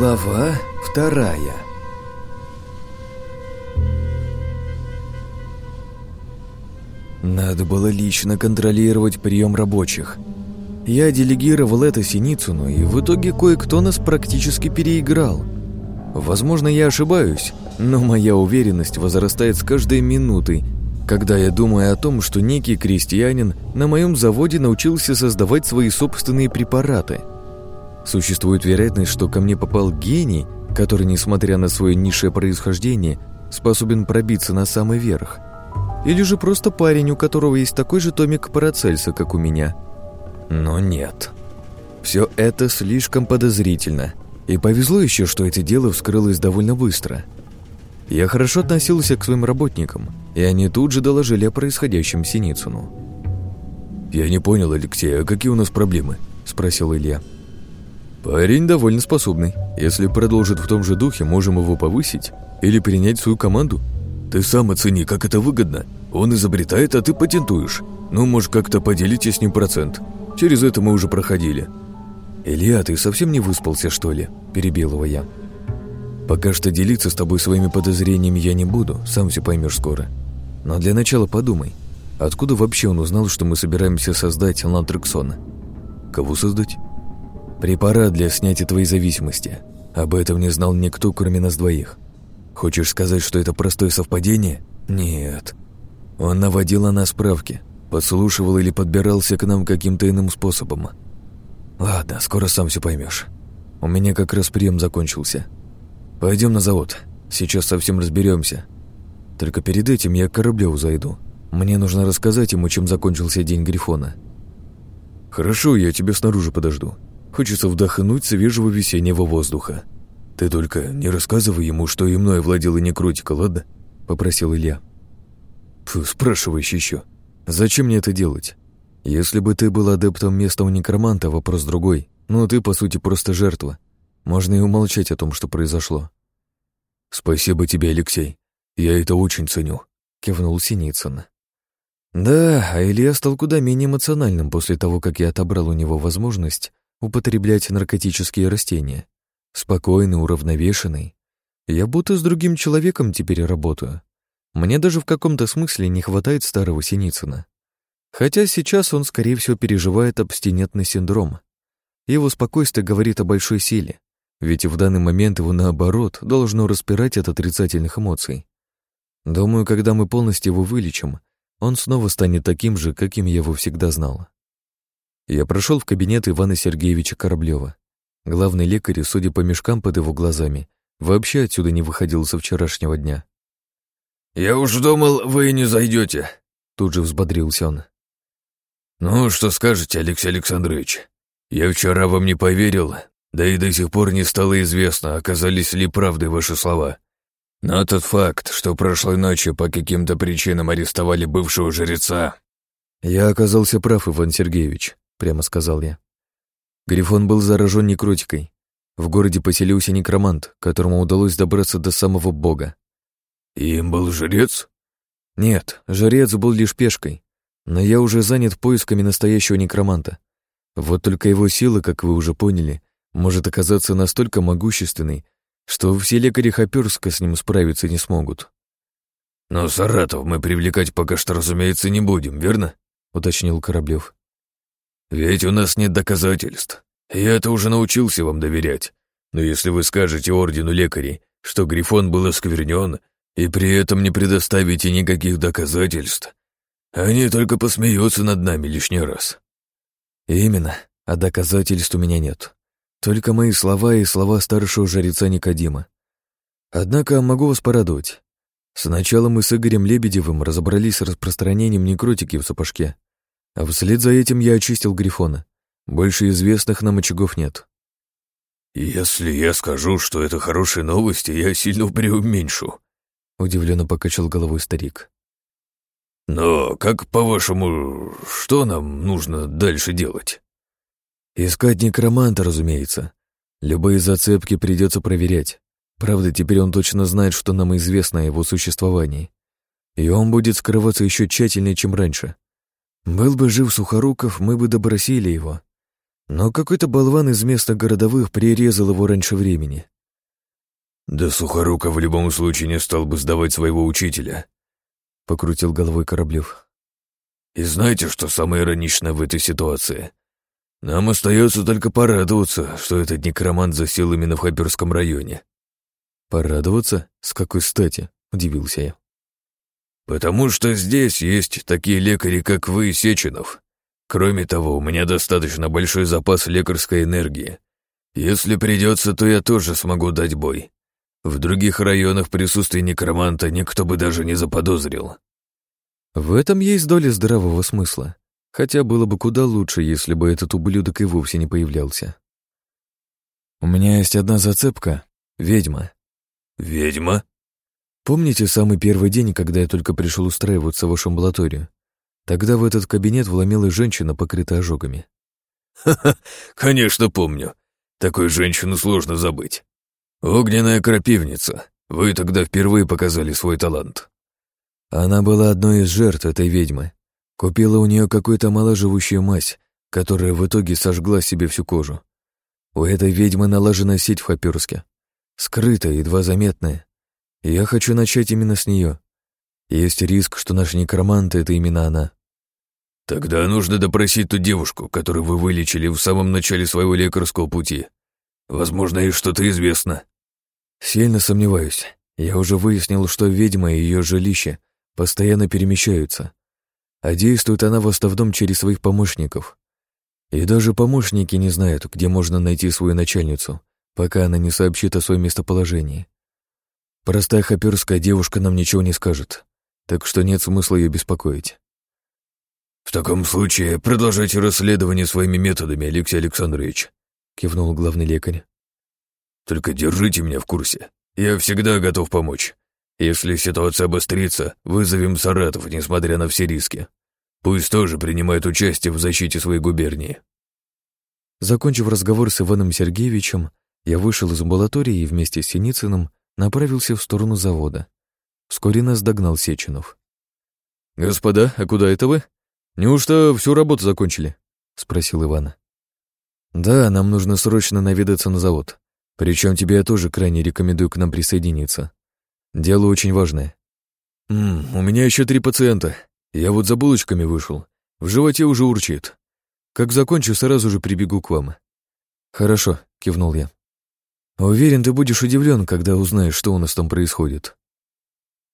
Глава вторая Надо было лично контролировать прием рабочих. Я делегировал это Синицыну, и в итоге кое-кто нас практически переиграл. Возможно, я ошибаюсь, но моя уверенность возрастает с каждой минутой, когда я думаю о том, что некий крестьянин на моем заводе научился создавать свои собственные препараты. Существует вероятность, что ко мне попал гений, который, несмотря на свое низшее происхождение, способен пробиться на самый верх – или же просто парень, у которого есть такой же томик Парацельса, как у меня. Но нет. Все это слишком подозрительно. И повезло еще, что это дело вскрылось довольно быстро. Я хорошо относился к своим работникам, и они тут же доложили о происходящем Синицыну. «Я не понял, Алексей, а какие у нас проблемы?» – спросил Илья. «Парень довольно способный. Если продолжит в том же духе, можем его повысить или принять свою команду», ты сам оцени, как это выгодно. Он изобретает, а ты патентуешь. Ну, может, как-то поделите с ним процент. Через это мы уже проходили». «Илья, ты совсем не выспался, что ли?» – перебил его я. «Пока что делиться с тобой своими подозрениями я не буду, сам все поймешь скоро. Но для начала подумай, откуда вообще он узнал, что мы собираемся создать Лантрексона? Кого создать? Препарат для снятия твоей зависимости. Об этом не знал никто, кроме нас двоих. Хочешь сказать, что это простое совпадение? Нет. Он наводил на нас справки, подслушивал или подбирался к нам каким-то иным способом. Ладно, скоро сам все поймешь. У меня как раз прием закончился. Пойдем на завод. Сейчас совсем разберемся. Только перед этим я к Кораблеву зайду. Мне нужно рассказать ему, чем закончился день Грифона. Хорошо, я тебя снаружи подожду. Хочется вдохнуть свежего весеннего воздуха. «Ты только не рассказывай ему, что и мной владела некротика, ладно?» — попросил Илья. «Фу, спрашиваешь еще. Зачем мне это делать? Если бы ты был адептом местного некроманта, вопрос другой. Но ты, по сути, просто жертва. Можно и умолчать о том, что произошло». «Спасибо тебе, Алексей. Я это очень ценю», — кивнул Синицын. Да, а Илья стал куда менее эмоциональным после того, как я отобрал у него возможность употреблять наркотические растения. Спокойный, уравновешенный. Я будто с другим человеком теперь работаю. Мне даже в каком-то смысле не хватает старого Синицына. Хотя сейчас он, скорее всего, переживает абстинентный синдром. Его спокойствие говорит о большой силе, ведь в данный момент его, наоборот, должно распирать от отрицательных эмоций. Думаю, когда мы полностью его вылечим, он снова станет таким же, каким я его всегда знал. Я прошел в кабинет Ивана Сергеевича Кораблева. Главный лекарь, судя по мешкам под его глазами, вообще отсюда не выходил со вчерашнего дня. «Я уж думал, вы не зайдете», — тут же взбодрился он. «Ну, что скажете, Алексей Александрович? Я вчера вам не поверил, да и до сих пор не стало известно, оказались ли правдой ваши слова. Но тот факт, что прошлой ночью по каким-то причинам арестовали бывшего жреца...» «Я оказался прав, Иван Сергеевич», — прямо сказал я. Грифон был заражен некротикой. В городе поселился некромант, которому удалось добраться до самого бога. «Им был жрец?» «Нет, жрец был лишь пешкой. Но я уже занят поисками настоящего некроманта. Вот только его сила, как вы уже поняли, может оказаться настолько могущественной, что все лекари Хоперска с ним справиться не смогут». «Но Саратов мы привлекать пока что, разумеется, не будем, верно?» — уточнил Кораблев. Ведь у нас нет доказательств. Я это уже научился вам доверять. Но если вы скажете ордену лекарей, что Грифон был осквернен, и при этом не предоставите никаких доказательств, они только посмеются над нами лишний раз. Именно, а доказательств у меня нет. Только мои слова и слова старшего жреца Никодима. Однако могу вас порадовать. Сначала мы с Игорем Лебедевым разобрались с распространением некротики в сапожке, а вслед за этим я очистил Грифона. Больше известных нам очагов нет. «Если я скажу, что это хорошие новости, я сильно преуменьшу», — удивленно покачал головой старик. «Но как, по-вашему, что нам нужно дальше делать?» «Искать некроманта, разумеется. Любые зацепки придется проверять. Правда, теперь он точно знает, что нам известно о его существовании. И он будет скрываться еще тщательнее, чем раньше. Был бы жив Сухоруков, мы бы добросили его. Но какой-то болван из местных городовых прирезал его раньше времени. «Да Сухорука в любом случае не стал бы сдавать своего учителя», — покрутил головой Кораблев. «И знаете, что самое ироничное в этой ситуации? Нам остается только порадоваться, что этот некромант засел именно в Хаперском районе». «Порадоваться? С какой стати?» — удивился я. «Потому что здесь есть такие лекари, как вы, Сеченов. Кроме того, у меня достаточно большой запас лекарской энергии. Если придется, то я тоже смогу дать бой. В других районах присутствие некроманта никто бы даже не заподозрил. В этом есть доля здравого смысла. Хотя было бы куда лучше, если бы этот ублюдок и вовсе не появлялся. У меня есть одна зацепка — ведьма. Ведьма? Помните самый первый день, когда я только пришел устраиваться в вашу амбулаторию? Тогда в этот кабинет вломилась женщина, покрытая ожогами. Ха-ха, конечно помню. Такую женщину сложно забыть. «Огненная крапивница. Вы тогда впервые показали свой талант». Она была одной из жертв этой ведьмы. Купила у нее какую-то маложивущую мазь, которая в итоге сожгла себе всю кожу. У этой ведьмы налажена сеть в Хаперске. Скрытая, едва заметная. И я хочу начать именно с нее. Есть риск, что наш некромант — это именно она. Тогда нужно допросить ту девушку, которую вы вылечили в самом начале своего лекарского пути. Возможно, ей что-то известно. Сильно сомневаюсь. Я уже выяснил, что ведьма и ее жилище постоянно перемещаются, а действует она в основном через своих помощников. И даже помощники не знают, где можно найти свою начальницу, пока она не сообщит о своем местоположении. Простая хаперская девушка нам ничего не скажет, так что нет смысла ее беспокоить. «В таком случае продолжайте расследование своими методами, Алексей Александрович», — кивнул главный лекарь. Только держите меня в курсе. Я всегда готов помочь. Если ситуация обострится, вызовем Саратов, несмотря на все риски. Пусть тоже принимает участие в защите своей губернии». Закончив разговор с Иваном Сергеевичем, я вышел из амбулатории и вместе с Синицыным направился в сторону завода. Вскоре нас догнал Сеченов. «Господа, а куда это вы? Неужто всю работу закончили?» — спросил Иван. «Да, нам нужно срочно наведаться на завод. Причем тебе я тоже крайне рекомендую к нам присоединиться. Дело очень важное. М у меня еще три пациента. Я вот за булочками вышел. В животе уже урчит. Как закончу, сразу же прибегу к вам. Хорошо, кивнул я. Уверен, ты будешь удивлен, когда узнаешь, что у нас там происходит.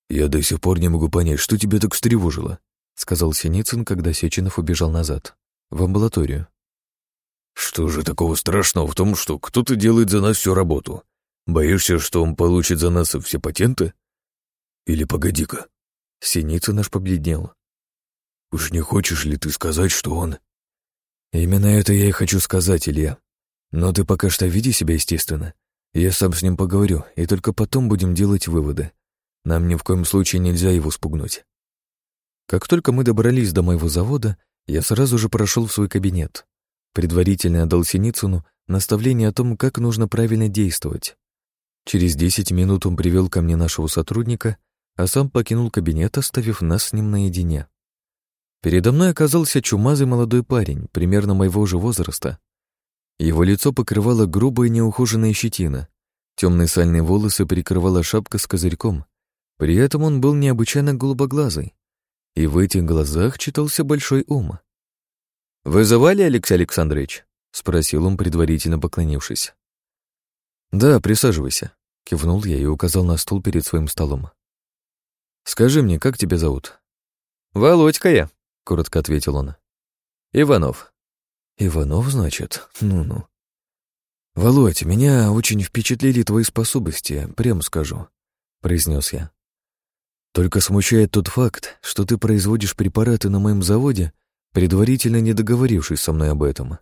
Я до сих пор не могу понять, что тебя так встревожило, сказал Синицын, когда Сеченов убежал назад, в амбулаторию. Что же такого страшного в том, что кто-то делает за нас всю работу? Боишься, что он получит за нас все патенты? Или погоди-ка. Синица наш побледнел. Уж не хочешь ли ты сказать, что он... Именно это я и хочу сказать, Илья. Но ты пока что веди себя естественно. Я сам с ним поговорю, и только потом будем делать выводы. Нам ни в коем случае нельзя его спугнуть. Как только мы добрались до моего завода, я сразу же прошел в свой кабинет. Предварительно отдал Синицыну наставление о том, как нужно правильно действовать. Через десять минут он привел ко мне нашего сотрудника, а сам покинул кабинет, оставив нас с ним наедине. Передо мной оказался чумазый молодой парень, примерно моего же возраста. Его лицо покрывала грубая неухоженная щетина, темные сальные волосы прикрывала шапка с козырьком. При этом он был необычайно голубоглазый, и в этих глазах читался большой ум. «Вызывали, Алексей Александрович?» — спросил он, предварительно поклонившись. «Да, присаживайся», — кивнул я и указал на стул перед своим столом. «Скажи мне, как тебя зовут?» «Володька я», — коротко ответил он. «Иванов». «Иванов, значит? Ну-ну». «Володь, меня очень впечатлили твои способности, прямо скажу», — произнес я. «Только смущает тот факт, что ты производишь препараты на моем заводе, предварительно не договорившись со мной об этом.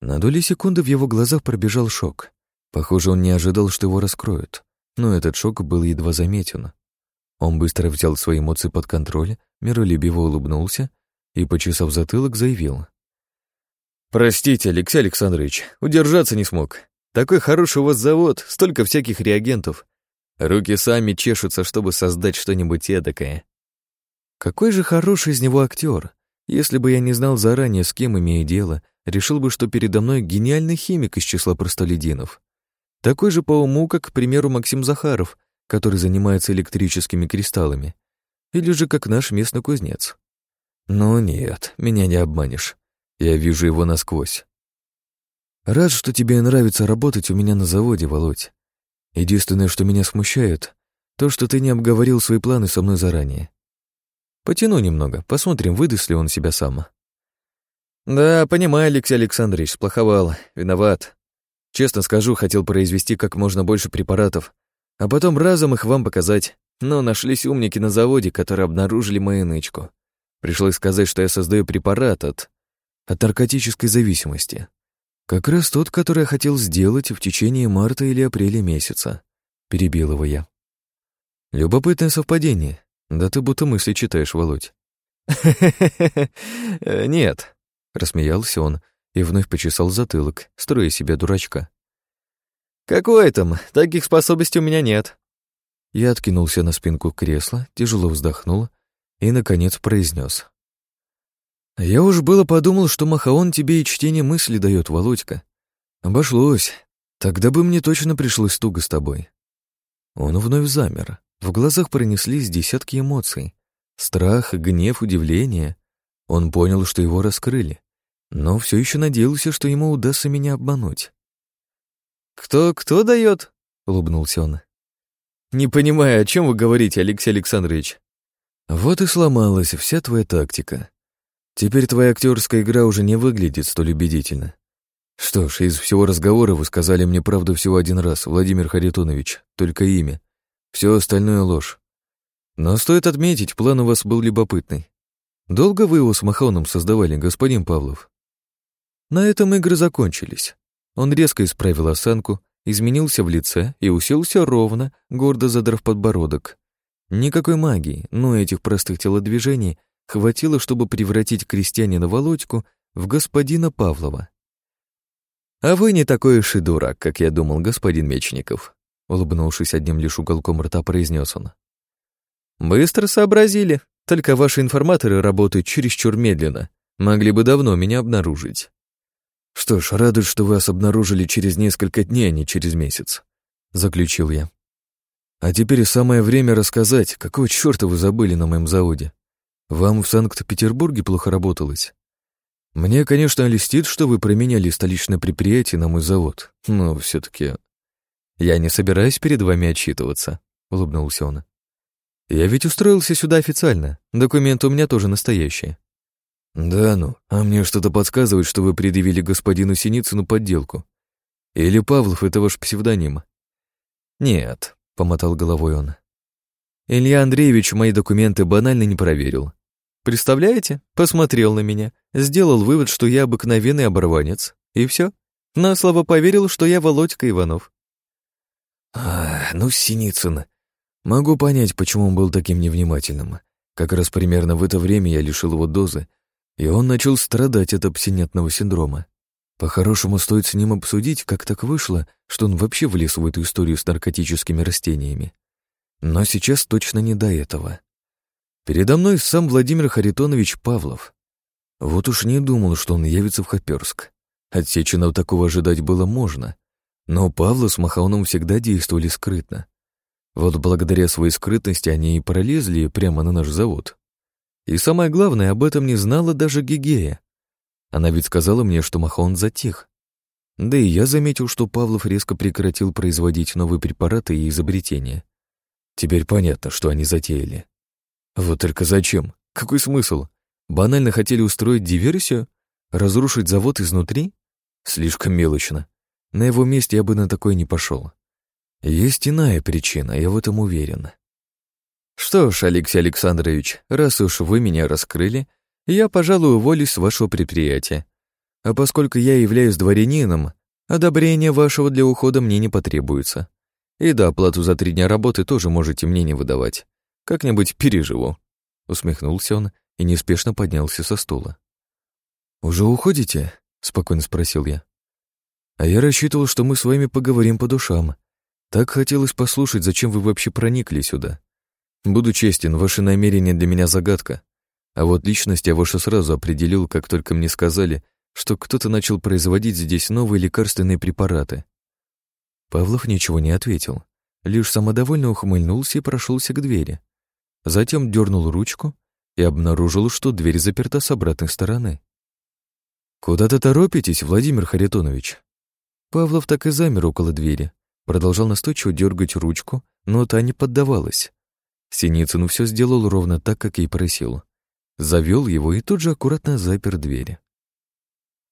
На доли секунды в его глазах пробежал шок. Похоже, он не ожидал, что его раскроют, но этот шок был едва заметен. Он быстро взял свои эмоции под контроль, миролюбиво улыбнулся и, почесав затылок, заявил. «Простите, Алексей Александрович, удержаться не смог. Такой хороший у вас завод, столько всяких реагентов. Руки сами чешутся, чтобы создать что-нибудь эдакое». Какой же хороший из него актер, если бы я не знал заранее, с кем имею дело, решил бы, что передо мной гениальный химик из числа простолюдинов. Такой же по уму, как, к примеру, Максим Захаров, который занимается электрическими кристаллами. Или же как наш местный кузнец. Но нет, меня не обманешь. Я вижу его насквозь. Рад, что тебе нравится работать у меня на заводе, Володь. Единственное, что меня смущает, то, что ты не обговорил свои планы со мной заранее. Потяну немного, посмотрим, выдаст ли он себя сам. Да, понимаю, Алексей Александрович, сплоховал, виноват. Честно скажу, хотел произвести как можно больше препаратов, а потом разом их вам показать. Но нашлись умники на заводе, которые обнаружили мою нычку. Пришлось сказать, что я создаю препарат от... от наркотической зависимости. Как раз тот, который я хотел сделать в течение марта или апреля месяца. Перебил его я. Любопытное совпадение. Да ты будто мысли читаешь, Володь. Нет, рассмеялся он и вновь почесал затылок, строя себя дурачка. Какой там? Таких способностей у меня нет. Я откинулся на спинку кресла, тяжело вздохнул и, наконец, произнес. «Я уж было подумал, что Махаон тебе и чтение мысли дает, Володька. Обошлось. Тогда бы мне точно пришлось туго с тобой». Он вновь замер. В глазах пронеслись десятки эмоций. Страх, гнев, удивление. Он понял, что его раскрыли, но все еще надеялся, что ему удастся меня обмануть. «Кто, кто дает?» — улыбнулся он. «Не понимаю, о чем вы говорите, Алексей Александрович?» «Вот и сломалась вся твоя тактика. Теперь твоя актерская игра уже не выглядит столь убедительно. Что ж, из всего разговора вы сказали мне правду всего один раз, Владимир Харитонович, только имя. Все остальное ложь. Но стоит отметить, план у вас был любопытный. Долго вы его с Махоном создавали, господин Павлов? На этом игры закончились. Он резко исправил осанку, изменился в лице и уселся ровно, гордо задрав подбородок. Никакой магии, но этих простых телодвижений хватило, чтобы превратить крестьянина Володьку в господина Павлова. «А вы не такой уж и дурак, как я думал, господин Мечников», улыбнувшись одним лишь уголком рта, произнес он. «Быстро сообразили, только ваши информаторы работают чересчур медленно, могли бы давно меня обнаружить». «Что ж, радует, что вас обнаружили через несколько дней, а не через месяц», — заключил я. «А теперь самое время рассказать, какого чёрта вы забыли на моем заводе. Вам в Санкт-Петербурге плохо работалось? Мне, конечно, листит, что вы променяли столичное предприятие на мой завод, но все таки «Я не собираюсь перед вами отчитываться», — улыбнулся он. «Я ведь устроился сюда официально. Документы у меня тоже настоящие». «Да ну, а мне что-то подсказывает, что вы предъявили господину Синицыну подделку. Или Павлов — это ваш псевдоним?» «Нет», — помотал головой он. «Илья Андреевич мои документы банально не проверил. Представляете? Посмотрел на меня, сделал вывод, что я обыкновенный оборванец, и все. На слово поверил, что я Володька Иванов. А, ну, Синицын. Могу понять, почему он был таким невнимательным. Как раз примерно в это время я лишил его дозы, и он начал страдать от абсинентного синдрома. По-хорошему, стоит с ним обсудить, как так вышло, что он вообще влез в эту историю с наркотическими растениями. Но сейчас точно не до этого. Передо мной сам Владимир Харитонович Павлов. Вот уж не думал, что он явится в Хоперск. От Сеченов такого ожидать было можно, но Павла с Махауном всегда действовали скрытно. Вот благодаря своей скрытности они и пролезли прямо на наш завод. И самое главное, об этом не знала даже Гигея. Она ведь сказала мне, что Махон затих. Да и я заметил, что Павлов резко прекратил производить новые препараты и изобретения. Теперь понятно, что они затеяли. Вот только зачем? Какой смысл? Банально хотели устроить диверсию? Разрушить завод изнутри? Слишком мелочно. На его месте я бы на такое не пошел. Есть иная причина, я в этом уверен. Что ж, Алексей Александрович, раз уж вы меня раскрыли, я, пожалуй, уволюсь с вашего предприятия. А поскольку я являюсь дворянином, одобрение вашего для ухода мне не потребуется. И да, оплату за три дня работы тоже можете мне не выдавать. Как-нибудь переживу. Усмехнулся он и неспешно поднялся со стула. «Уже уходите?» — спокойно спросил я. А я рассчитывал, что мы с вами поговорим по душам. Так хотелось послушать, зачем вы вообще проникли сюда. Буду честен, ваши намерения для меня загадка. А вот личность я вашу сразу определил, как только мне сказали, что кто-то начал производить здесь новые лекарственные препараты. Павлов ничего не ответил, лишь самодовольно ухмыльнулся и прошелся к двери. Затем дернул ручку и обнаружил, что дверь заперта с обратной стороны. «Куда-то торопитесь, Владимир Харитонович?» Павлов так и замер около двери, продолжал настойчиво дергать ручку, но та не поддавалась. Синицын все сделал ровно так, как и просил. Завел его и тут же аккуратно запер двери.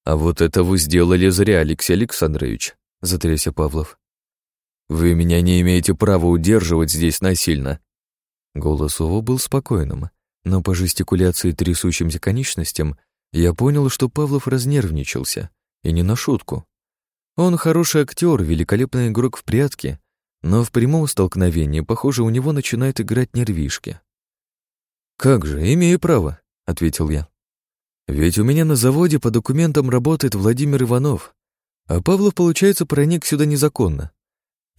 «А вот это вы сделали зря, Алексей Александрович», — затрясся Павлов. «Вы меня не имеете права удерживать здесь насильно». Голос его был спокойным, но по жестикуляции трясущимся конечностям я понял, что Павлов разнервничался, и не на шутку. Он хороший актер, великолепный игрок в прятки, но в прямом столкновении, похоже, у него начинают играть нервишки. «Как же, имею право», — ответил я. «Ведь у меня на заводе по документам работает Владимир Иванов, а Павлов, получается, проник сюда незаконно.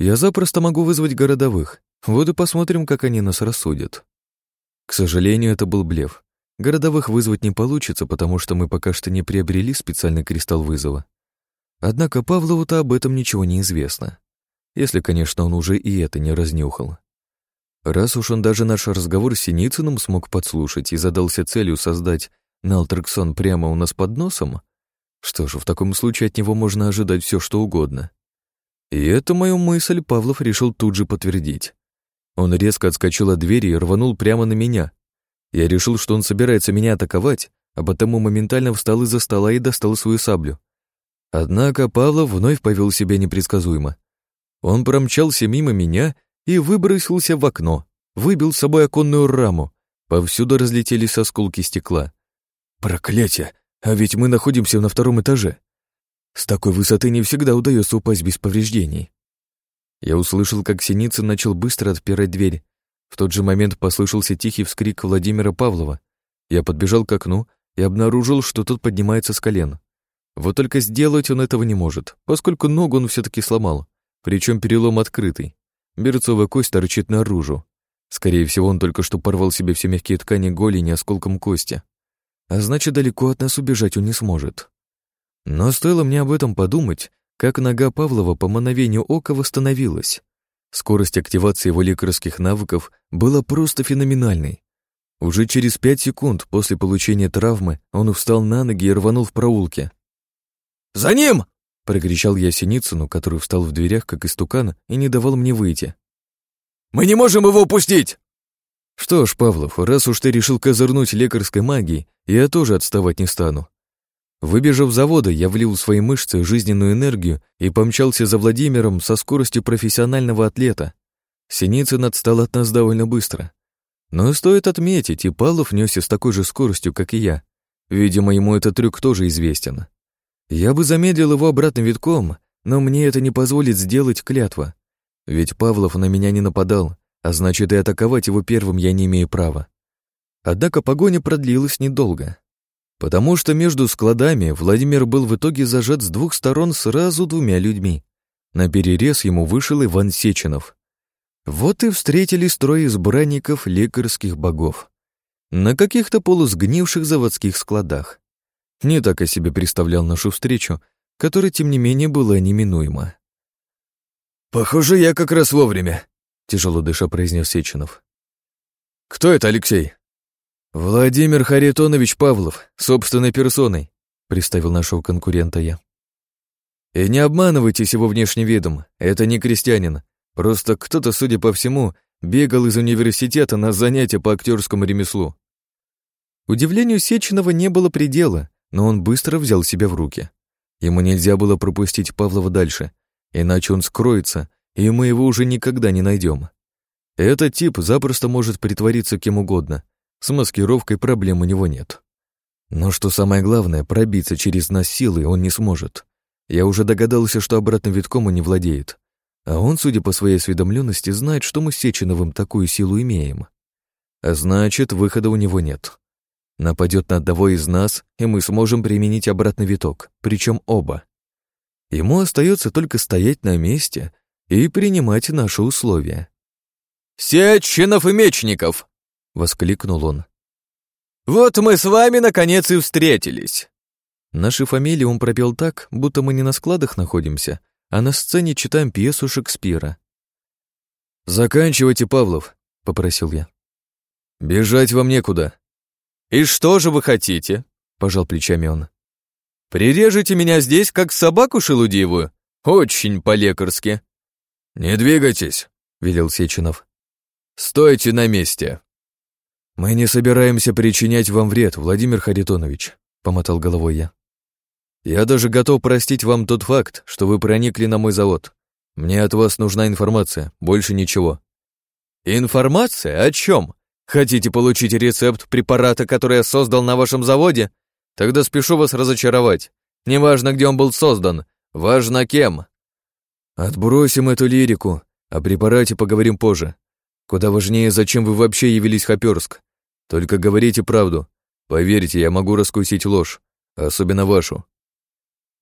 Я запросто могу вызвать городовых, вот и посмотрим, как они нас рассудят». К сожалению, это был блеф. Городовых вызвать не получится, потому что мы пока что не приобрели специальный кристалл вызова. Однако Павлову-то об этом ничего не известно. Если, конечно, он уже и это не разнюхал. Раз уж он даже наш разговор с Синицыным смог подслушать и задался целью создать Налтрексон прямо у нас под носом, что ж, в таком случае от него можно ожидать все, что угодно. И эту мою мысль Павлов решил тут же подтвердить. Он резко отскочил от двери и рванул прямо на меня. Я решил, что он собирается меня атаковать, а потому моментально встал из-за стола и достал свою саблю. Однако Павлов вновь повел себя непредсказуемо. Он промчался мимо меня и выбросился в окно, выбил с собой оконную раму. Повсюду разлетелись осколки стекла. Проклятие! А ведь мы находимся на втором этаже. С такой высоты не всегда удается упасть без повреждений. Я услышал, как Синицын начал быстро отпирать дверь. В тот же момент послышался тихий вскрик Владимира Павлова. Я подбежал к окну и обнаружил, что тот поднимается с колен. Вот только сделать он этого не может, поскольку ногу он все-таки сломал, причем перелом открытый. Берцовая кость торчит наружу. Скорее всего, он только что порвал себе все мягкие ткани голени осколком кости. А значит, далеко от нас убежать он не сможет. Но стоило мне об этом подумать, как нога Павлова по мановению ока восстановилась. Скорость активации его лекарских навыков была просто феноменальной. Уже через пять секунд после получения травмы он встал на ноги и рванул в проулке. «За ним!» — прокричал я Синицыну, который встал в дверях, как истукан, и не давал мне выйти. «Мы не можем его упустить!» «Что ж, Павлов, раз уж ты решил козырнуть лекарской магией, я тоже отставать не стану». Выбежав завода, я влил в свои мышцы жизненную энергию и помчался за Владимиром со скоростью профессионального атлета. Синицын отстал от нас довольно быстро. Но стоит отметить, и Павлов несся с такой же скоростью, как и я. Видимо, ему этот трюк тоже известен. Я бы замедлил его обратным витком, но мне это не позволит сделать клятва. Ведь Павлов на меня не нападал, а значит и атаковать его первым я не имею права. Однако погоня продлилась недолго. Потому что между складами Владимир был в итоге зажат с двух сторон сразу двумя людьми. На перерез ему вышел Иван Сеченов. Вот и встретили строй избранников лекарских богов. На каких-то полусгнивших заводских складах. Не так о себе представлял нашу встречу, которая, тем не менее, была неминуема. «Похоже, я как раз вовремя», — тяжело дыша произнес Сеченов. «Кто это, Алексей?» «Владимир Харитонович Павлов, собственной персоной», — представил нашего конкурента я. «И не обманывайтесь его внешним видом, это не крестьянин. Просто кто-то, судя по всему, бегал из университета на занятия по актерскому ремеслу». Удивлению Сеченова не было предела, но он быстро взял себя в руки. Ему нельзя было пропустить Павлова дальше, иначе он скроется, и мы его уже никогда не найдем. Этот тип запросто может притвориться кем угодно, с маскировкой проблем у него нет. Но что самое главное, пробиться через нас силой он не сможет. Я уже догадался, что обратным витком он не владеет. А он, судя по своей осведомленности, знает, что мы с Сеченовым такую силу имеем. А значит, выхода у него нет. Нападет на одного из нас, и мы сможем применить обратный виток, причем оба. Ему остается только стоять на месте и принимать наши условия. «Сеченов и Мечников!» — воскликнул он. «Вот мы с вами наконец и встретились. Наши фамилии он пропел так, будто мы не на складах находимся, а на сцене читаем пьесу Шекспира. «Заканчивайте, Павлов», — попросил я. «Бежать вам некуда». «И что же вы хотите?» — пожал плечами он. «Прирежете меня здесь, как собаку шелудивую? Очень по-лекарски». «Не двигайтесь», — велел Сеченов. «Стойте на месте». «Мы не собираемся причинять вам вред, Владимир Харитонович», — помотал головой я. «Я даже готов простить вам тот факт, что вы проникли на мой завод. Мне от вас нужна информация, больше ничего». «Информация? О чем? Хотите получить рецепт препарата, который я создал на вашем заводе? Тогда спешу вас разочаровать. Неважно, где он был создан, важно кем». «Отбросим эту лирику, о препарате поговорим позже. Куда важнее, зачем вы вообще явились в Хоперск. Только говорите правду. Поверьте, я могу раскусить ложь, особенно вашу».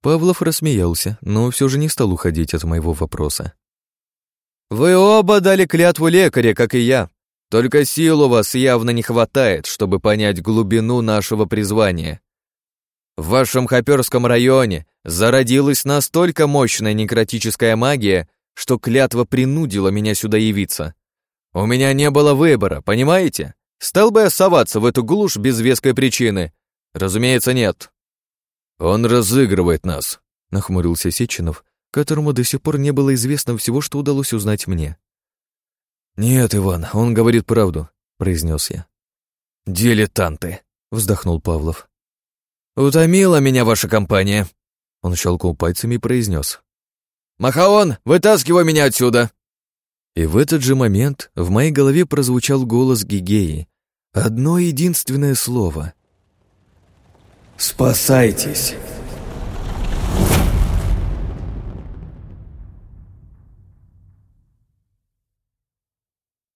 Павлов рассмеялся, но все же не стал уходить от моего вопроса. «Вы оба дали клятву лекаря, как и я. Только сил у вас явно не хватает, чтобы понять глубину нашего призвания. В вашем Хоперском районе зародилась настолько мощная некротическая магия, что клятва принудила меня сюда явиться. У меня не было выбора, понимаете? Стал бы я соваться в эту глушь без веской причины? Разумеется, нет. Он разыгрывает нас, нахмурился Сеченов, которому до сих пор не было известно всего, что удалось узнать мне. «Нет, Иван, он говорит правду», — произнес я. «Дилетанты», — вздохнул Павлов. «Утомила меня ваша компания», — он щелкнул пальцами и произнес. «Махаон, вытаскивай меня отсюда!» И в этот же момент в моей голове прозвучал голос Гигеи. Одно единственное слово. «Спасайтесь!»